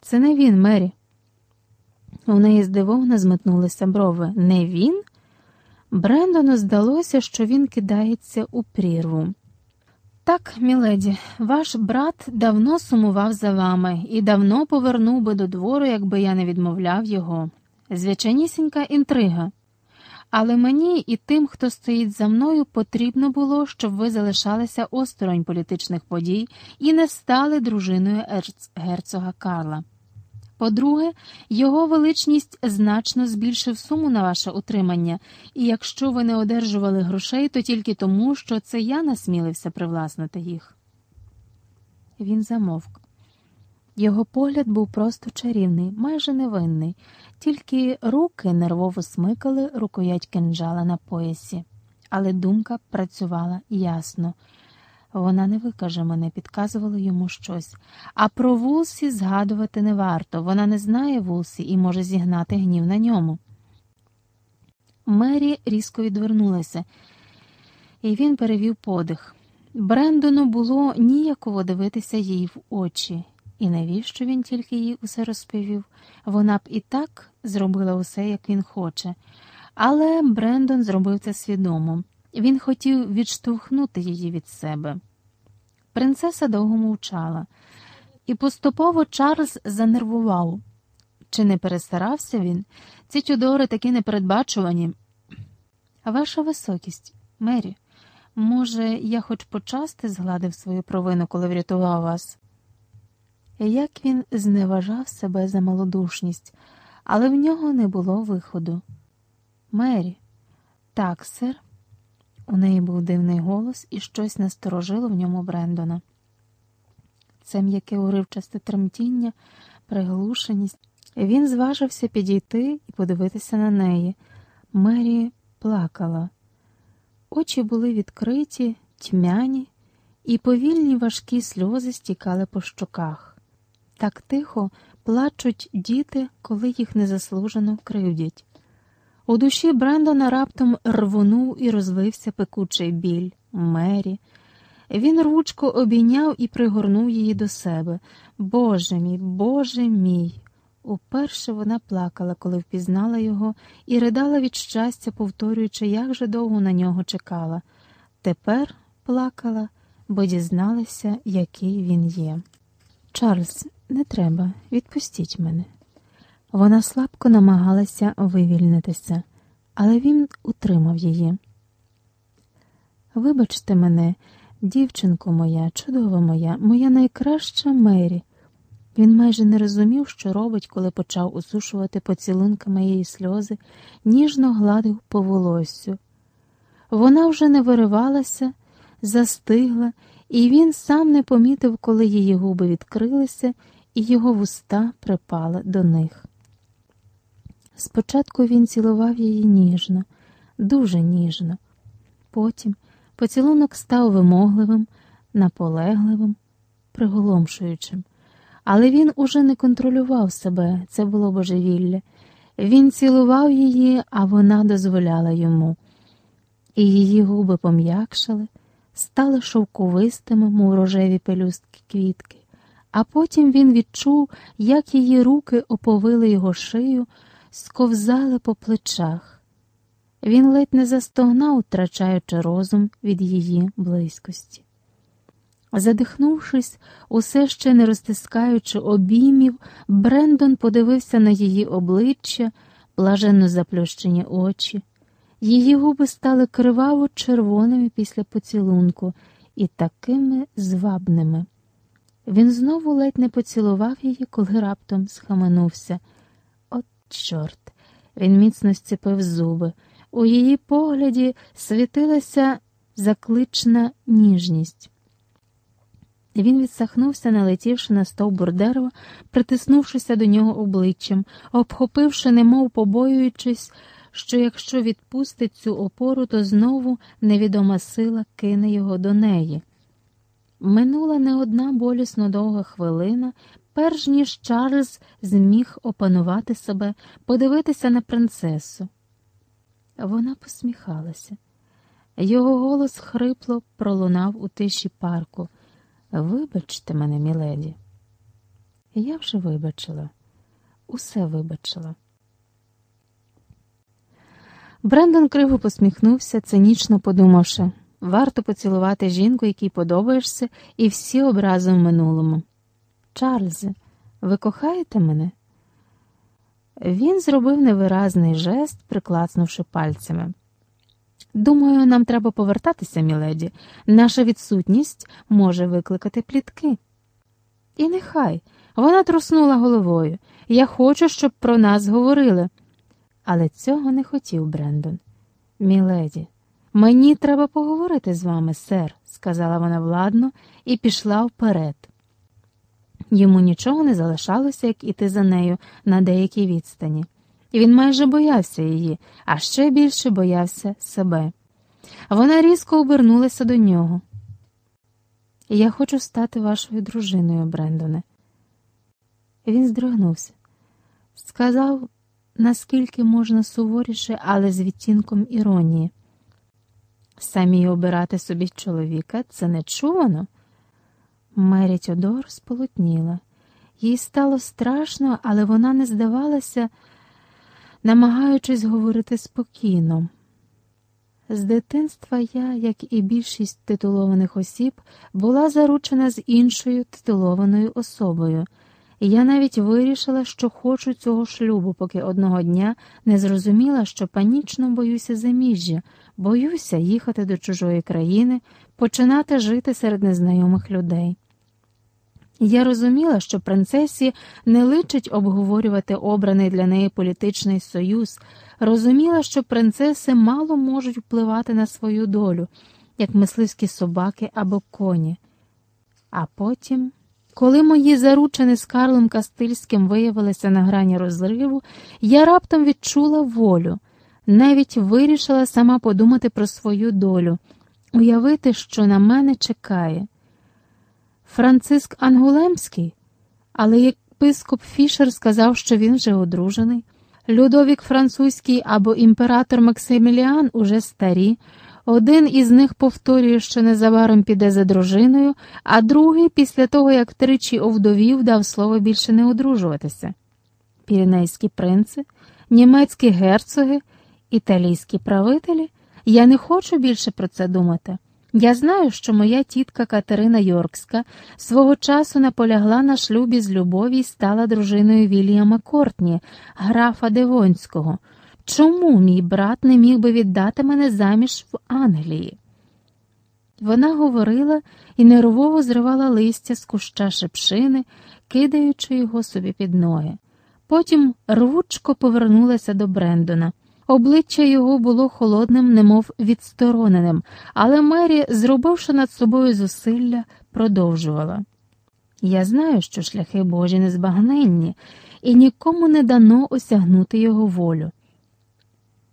Це не він, Мері. У неї здивовано зметнулися брови. Не він? Брендону здалося, що він кидається у прірву. Так, міледі, ваш брат давно сумував за вами і давно повернув би до двору, якби я не відмовляв його. Звичайнісінька інтрига. Але мені і тим, хто стоїть за мною, потрібно було, щоб ви залишалися осторонь політичних подій і не стали дружиною герцога Карла. По-друге, його величність значно збільшив суму на ваше утримання, і якщо ви не одержували грошей, то тільки тому, що це я насмілився привласнити їх. Він замовк. Його погляд був просто чарівний, майже невинний, тільки руки нервово смикали рукоять кинджала на поясі, але думка працювала ясно. Вона не викаже мене, підказувало йому щось. А про Вулсі згадувати не варто. Вона не знає Вулсі і може зігнати гнів на ньому. Мері різко відвернулася, і він перевів подих. Брендону було ніяково дивитися їй в очі. І навіщо він тільки їй усе розповів? Вона б і так зробила усе, як він хоче. Але Брендон зробив це свідомо. Він хотів відштовхнути її від себе. Принцеса довго мовчала, і поступово Чарльз занервував. Чи не перестарався він? Ці тюдори такі непередбачувані. Ваша високість, Мері, може, я хоч почасти згладив свою провину, коли врятував вас? Як він зневажав себе за малодушність, але в нього не було виходу. Мері, так, сер. У неї був дивний голос і щось насторожило в ньому Брендона. Це м'яке уривчасте тремтіння, приглушеність. Він зважився підійти і подивитися на неї. Мері плакала. Очі були відкриті, тьмяні, і повільні важкі сльози стікали по щоках. Так тихо плачуть діти, коли їх незаслужено кривдять. У душі Брендона раптом рвонув і розлився пекучий біль Мері. Він ручко обійняв і пригорнув її до себе. Боже мій, Боже мій. Уперше вона плакала, коли впізнала його, і ридала від щастя, повторюючи, як же довго на нього чекала. Тепер плакала, бо дізналася, який він є. Чарльз, не треба, відпустіть мене. Вона слабко намагалася вивільнитися, але він утримав її. Вибачте мене, дівчинко моя, чудова моя, моя найкраща Мері. Він майже не розумів, що робить, коли почав усушувати поцілунками її сльози, ніжно гладив по волоссю. Вона вже не виривалася, застигла, і він сам не помітив, коли її губи відкрилися, і його вуста припали до них. Спочатку він цілував її ніжно, дуже ніжно. Потім поцілунок став вимогливим, наполегливим, приголомшуючим. Але він уже не контролював себе, це було божевілля. Він цілував її, а вона дозволяла йому. І її губи пом'якшали, стали шовковистими, мов рожеві пелюстки квітки, а потім він відчув, як її руки оповили його шию сковзали по плечах. Він ледь не застогнав, втрачаючи розум від її близькості. Задихнувшись, усе ще не розтискаючи обіймів, Брендон подивився на її обличчя, блаженно заплющені очі. Її губи стали криваво червоними після поцілунку і такими звабними. Він знову ледь не поцілував її, коли раптом схаменувся. От, Чорт, він міцно зціпив зуби. У її погляді світилася заклична ніжність. Він відсахнувся, налетівши на стовбур дерева, притиснувшися до нього обличчям, обхопивши, немов побоюючись, що якщо відпустить цю опору, то знову невідома сила кине його до неї. Минула не одна болісно довга хвилина, перш ніж Чарльз зміг опанувати себе, подивитися на принцесу. Вона посміхалася. Його голос хрипло пролунав у тиші парку. Вибачте мене, міледі. Я вже вибачила, усе вибачила. Брендон криво посміхнувся, цинічно подумавши варто поцілувати жінку, якій подобаєшся, і всі образи в минулому. Чарльзе, ви кохаєте мене? Він зробив невиразний жест, приклацнувши пальцями. Думаю, нам треба повертатися, міледі. Наша відсутність може викликати плітки. І нехай вона труснула головою. Я хочу, щоб про нас говорили. Але цього не хотів Брендон. Міледі, мені треба поговорити з вами, сер, сказала вона владно і пішла вперед. Йому нічого не залишалося, як іти за нею на деякій відстані. Він майже боявся її, а ще більше боявся себе. Вона різко обернулася до нього. Я хочу стати вашою дружиною, Брендоне. Він здригнувся, сказав, наскільки можна суворіше, але з відтінком іронії. Самі обирати собі чоловіка це нечувано. Мері Тьодор сполотніла. Їй стало страшно, але вона не здавалася, намагаючись говорити спокійно. З дитинства я, як і більшість титулованих осіб, була заручена з іншою титулованою особою, і я навіть вирішила, що хочу цього шлюбу, поки одного дня не зрозуміла, що панічно боюся заміжжя, боюся їхати до чужої країни, починати жити серед незнайомих людей. Я розуміла, що принцесі не личить обговорювати обраний для неї політичний союз, розуміла, що принцеси мало можуть впливати на свою долю, як мисливські собаки або коні. А потім, коли мої заручини з Карлом Кастильським виявилися на грані розриву, я раптом відчула волю, навіть вирішила сама подумати про свою долю, уявити, що на мене чекає. Франциск Ангулемський, але єпископ Фішер сказав, що він вже одружений. Людовік Французький або імператор Максиміліан уже старі. Один із них повторює, що незабаром піде за дружиною, а другий, після того, як тричі овдовів, дав слово більше не одружуватися. Піренейські принци, німецькі герцоги, італійські правителі. Я не хочу більше про це думати. Я знаю, що моя тітка Катерина Йоркська свого часу наполягла на шлюбі з любові і стала дружиною Вільяма Кортні, графа Девонського. Чому мій брат не міг би віддати мене заміж в Англії? Вона говорила і нервово зривала листя з куща шепшини, кидаючи його собі під ноги. Потім рвучко повернулася до Брендона. Обличчя його було холодним, немов відстороненим, але Мері, зробивши над собою зусилля, продовжувала. Я знаю, що шляхи Божі незбагненні, і нікому не дано осягнути його волю.